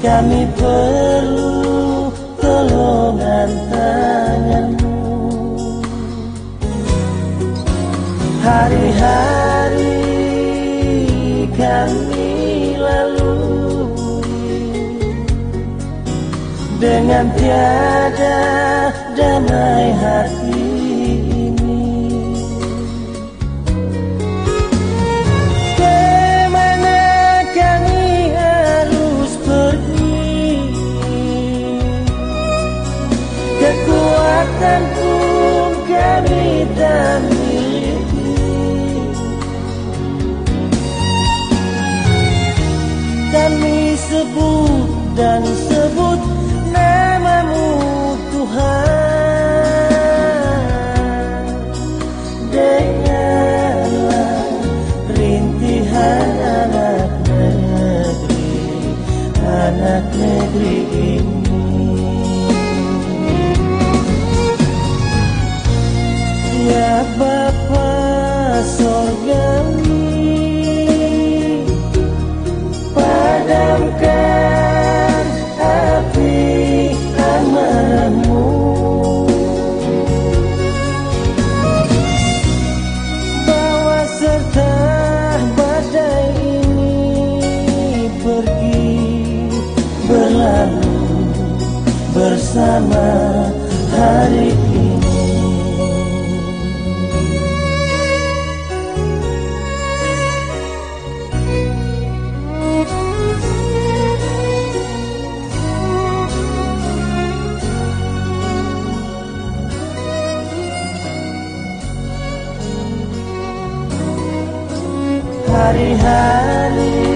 kami perlu tolongan tanganmu. Hari-hari kami lalui Dengan tiada damai hati kekuatan pun kami sebut dan sebut namamu Tuhan. Dengarlah rintihan anak negeri Anak negeri ini sorgawi Padamkan api amarahmu. Bawa serta badai ini pergi berlalu bersama hari Hari-hari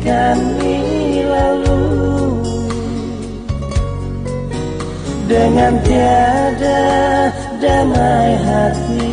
kami lalui Dengan tiada damai hati